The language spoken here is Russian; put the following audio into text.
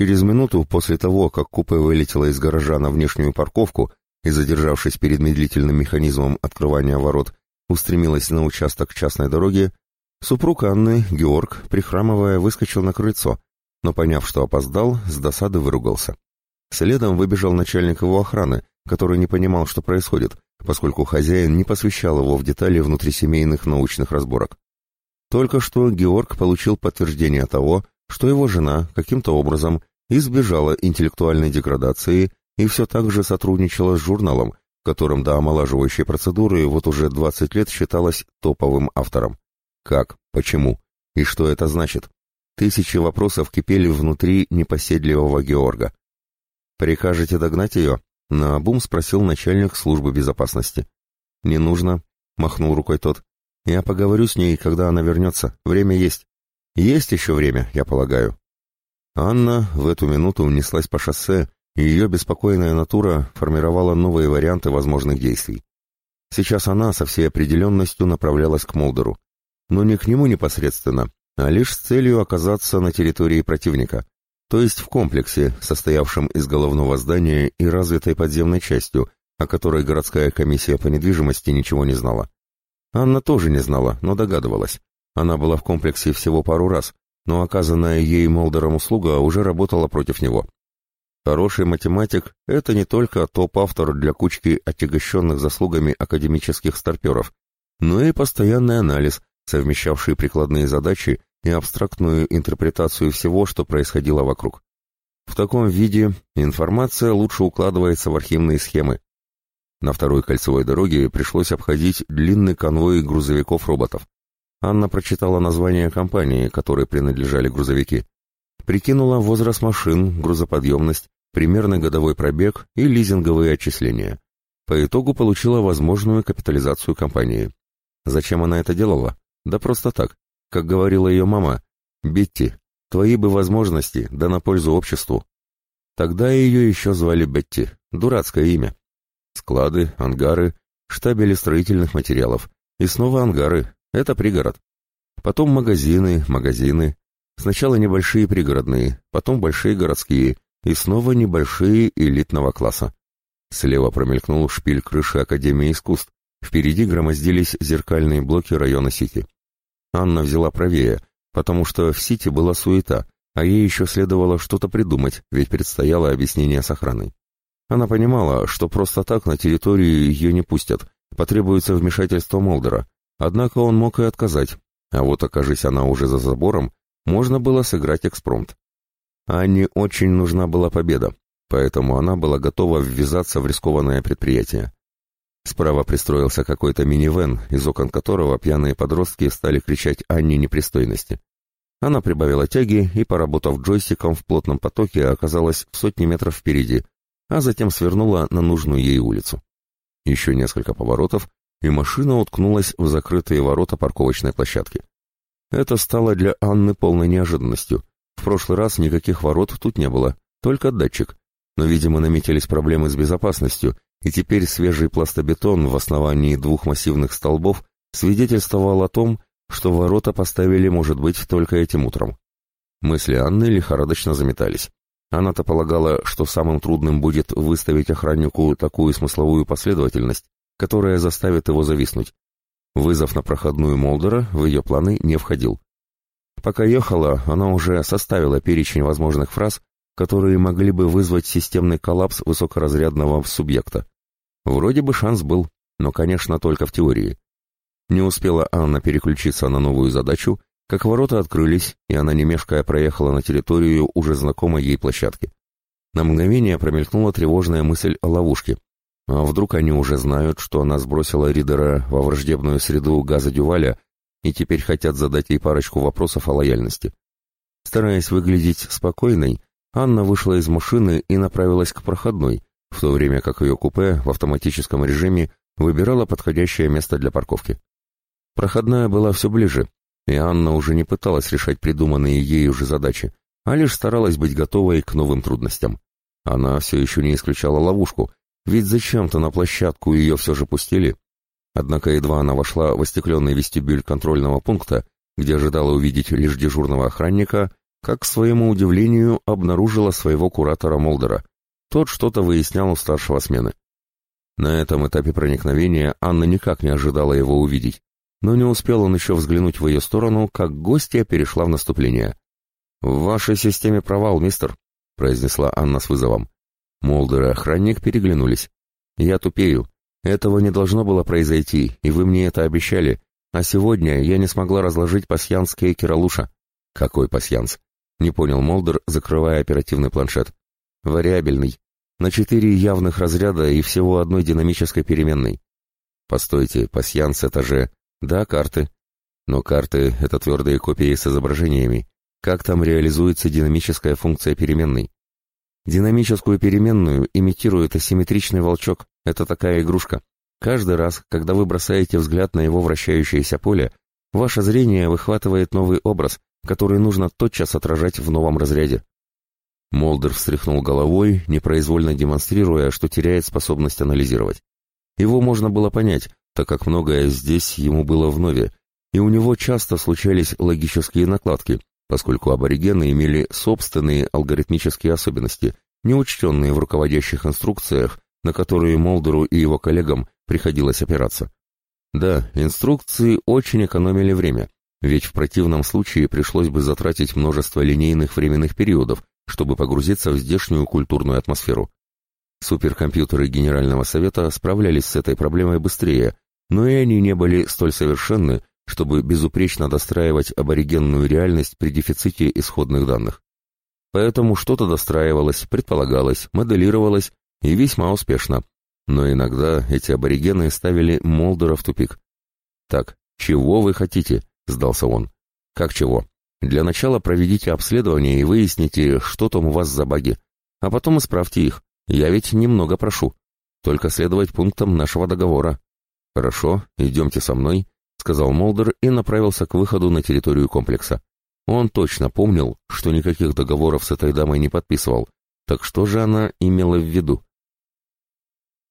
Через минуту после того, как купе вылетело из гаража на внешнюю парковку и, задержавшись перед медлительным механизмом открывания ворот, устремилась на участок частной дороги, супруг Анны, Георг, прихрамывая, выскочил на крыльцо, но, поняв, что опоздал, с досады выругался. Следом выбежал начальник его охраны, который не понимал, что происходит, поскольку хозяин не посвящал его в детали внутрисемейных научных разборок. Только что Георг получил подтверждение того, что его жена каким-то образом избежала интеллектуальной деградации и все так же сотрудничала с журналом, которым до омолаживающей процедуры вот уже 20 лет считалась топовым автором. Как? Почему? И что это значит? Тысячи вопросов кипели внутри непоседливого Георга. «Прикажете догнать ее?» — наобум спросил начальник службы безопасности. «Не нужно», — махнул рукой тот. «Я поговорю с ней, когда она вернется. Время есть». «Есть еще время, я полагаю». Анна в эту минуту унеслась по шоссе, и ее беспокойная натура формировала новые варианты возможных действий. Сейчас она со всей определенностью направлялась к Молдеру. Но не к нему непосредственно, а лишь с целью оказаться на территории противника, то есть в комплексе, состоявшем из головного здания и развитой подземной частью, о которой городская комиссия по недвижимости ничего не знала. Анна тоже не знала, но догадывалась. Она была в комплексе всего пару раз, но оказанная ей Молдером услуга уже работала против него. Хороший математик — это не только топ-автор для кучки отягощенных заслугами академических старперов, но и постоянный анализ, совмещавший прикладные задачи и абстрактную интерпретацию всего, что происходило вокруг. В таком виде информация лучше укладывается в архивные схемы. На второй кольцевой дороге пришлось обходить длинный конвой грузовиков-роботов. Анна прочитала название компании, которой принадлежали грузовики. Прикинула возраст машин, грузоподъемность, примерный годовой пробег и лизинговые отчисления. По итогу получила возможную капитализацию компании. Зачем она это делала? Да просто так. Как говорила ее мама, «Бетти, твои бы возможности, да на пользу обществу». Тогда ее еще звали Бетти, дурацкое имя. Склады, ангары, штабели строительных материалов. И снова ангары, это пригород. Потом магазины, магазины. Сначала небольшие пригородные, потом большие городские, и снова небольшие элитного класса. Слева промелькнул шпиль крыши Академии искусств. Впереди громоздились зеркальные блоки района Сити. Анна взяла правее, потому что в Сити была суета, а ей еще следовало что-то придумать, ведь предстояло объяснение с охраной. Она понимала, что просто так на территорию ее не пустят, потребуется вмешательство Молдера, однако он мог и отказать, а вот окажись она уже за забором, можно было сыграть экспромт. Анне очень нужна была победа, поэтому она была готова ввязаться в рискованное предприятие. Справа пристроился какой-то минивэн, из окон которого пьяные подростки стали кричать Анне непристойности. Она прибавила тяги и, поработав джойстиком в плотном потоке, оказалась в сотни метров впереди, а затем свернула на нужную ей улицу. Еще несколько поворотов, и машина уткнулась в закрытые ворота парковочной площадки. Это стало для Анны полной неожиданностью. В прошлый раз никаких ворот тут не было, только датчик. Но, видимо, наметились проблемы с безопасностью, и теперь свежий пластобетон в основании двух массивных столбов свидетельствовал о том, что ворота поставили, может быть, только этим утром. Мысли Анны лихорадочно заметались. Она-то полагала, что самым трудным будет выставить охраннику такую смысловую последовательность, которая заставит его зависнуть. Вызов на проходную Молдера в ее планы не входил. Пока ехала, она уже составила перечень возможных фраз, которые могли бы вызвать системный коллапс высокоразрядного субъекта. Вроде бы шанс был, но, конечно, только в теории. Не успела Анна переключиться на новую задачу, как ворота открылись, и она, не мешкая, проехала на территорию уже знакомой ей площадки. На мгновение промелькнула тревожная мысль о ловушке. А вдруг они уже знают, что она сбросила Ридера во враждебную среду газа Дюваля и теперь хотят задать ей парочку вопросов о лояльности. Стараясь выглядеть спокойной, Анна вышла из машины и направилась к проходной, в то время как ее купе в автоматическом режиме выбирало подходящее место для парковки. Проходная была все ближе, и Анна уже не пыталась решать придуманные ей уже задачи, а лишь старалась быть готовой к новым трудностям. Она все еще не исключала ловушку, ведь зачем-то на площадку ее все же пустили. Однако едва она вошла в остекленный вестибюль контрольного пункта, где ожидала увидеть лишь дежурного охранника, как, к своему удивлению, обнаружила своего куратора Молдера. Тот что-то выяснял у старшего смены. На этом этапе проникновения Анна никак не ожидала его увидеть, но не успел он еще взглянуть в ее сторону, как гостья перешла в наступление. «В вашей системе провал, мистер», — произнесла Анна с вызовом. Молдер и охранник переглянулись. «Я тупею. Этого не должно было произойти, и вы мне это обещали, а сегодня я не смогла разложить пасьянс Кейкера Луша». «Какой пасьянс?» — не понял Молдер, закрывая оперативный планшет. «Вариабельный. На четыре явных разряда и всего одной динамической переменной». «Постойте, пасьянс — это же...» «Да, карты. Но карты — это твердые копии с изображениями. Как там реализуется динамическая функция переменной?» Динамическую переменную имитирует асимметричный волчок. Это такая игрушка. Каждый раз, когда вы бросаете взгляд на его вращающееся поле, ваше зрение выхватывает новый образ, который нужно тотчас отражать в новом разряде. Молдер встряхнул головой, непроизвольно демонстрируя, что теряет способность анализировать. Его можно было понять, так как многое здесь ему было вновь, и у него часто случались логические накладки, поскольку аборигены имели собственные алгоритмические особенности, не учтенные в руководящих инструкциях, на которые Молдеру и его коллегам приходилось опираться. Да, инструкции очень экономили время, ведь в противном случае пришлось бы затратить множество линейных временных периодов, чтобы погрузиться в здешнюю культурную атмосферу. Суперкомпьютеры Генерального Совета справлялись с этой проблемой быстрее, но и они не были столь совершенны, чтобы безупречно достраивать аборигенную реальность при дефиците исходных данных. Поэтому что-то достраивалось, предполагалось, моделировалось и весьма успешно. Но иногда эти аборигены ставили Молдера в тупик. «Так, чего вы хотите?» — сдался он. «Как чего? Для начала проведите обследование и выясните, что там у вас за баги, а потом исправьте их. Я ведь немного прошу. Только следовать пунктам нашего договора». «Хорошо, идемте со мной», сказал Молдер и направился к выходу на территорию комплекса. Он точно помнил, что никаких договоров с этой дамой не подписывал. Так что же она имела в виду?